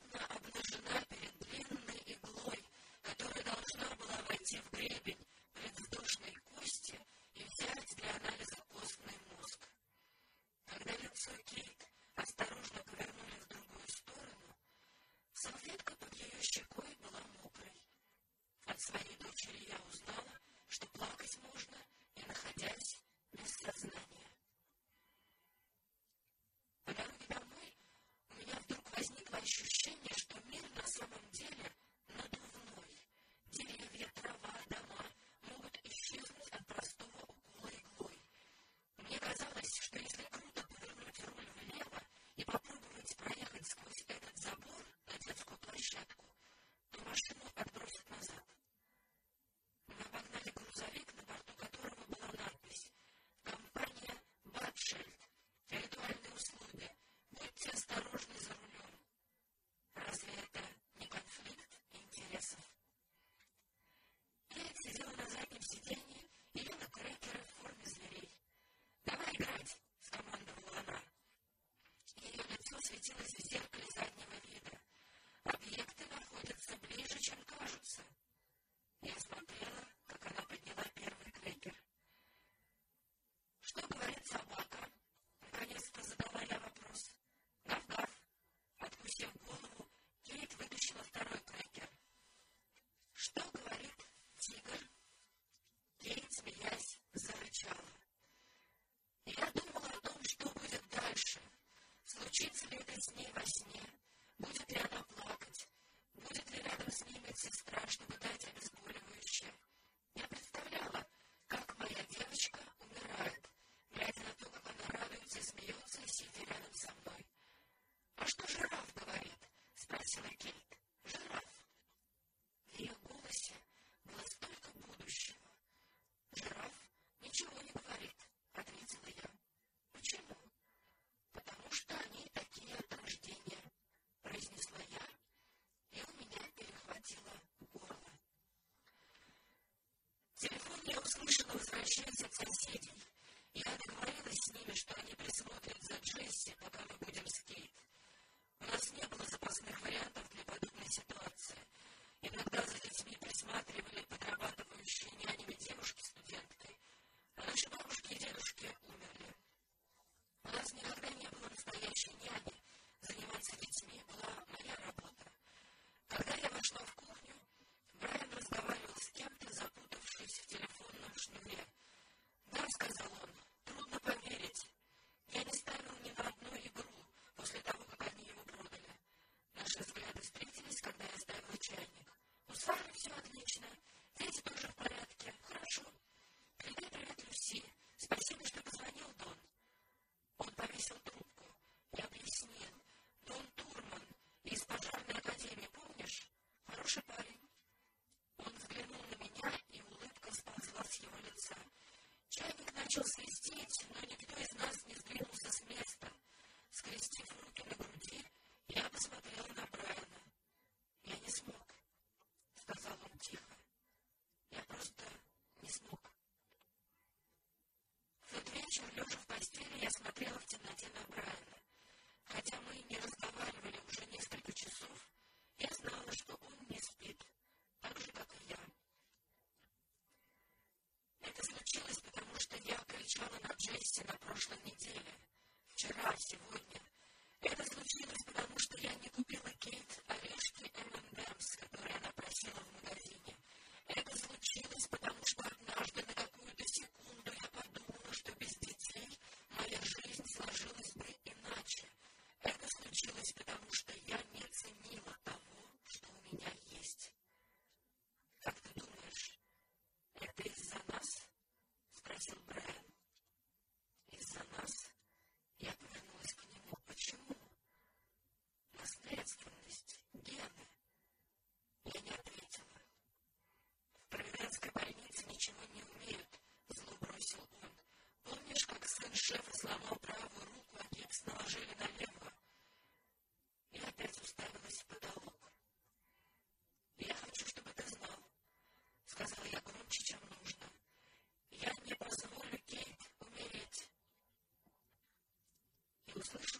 إِنَّ прошлой неделе, вчера, сегодня. Это случилось потому, что я не купила сломал правую руку, а гипс наложили на левую. и опять уставилась в потолок. «Я хочу, чтобы ты знал», — сказала я громче, чем нужно. «Я не позволю Кейт умереть». И услышала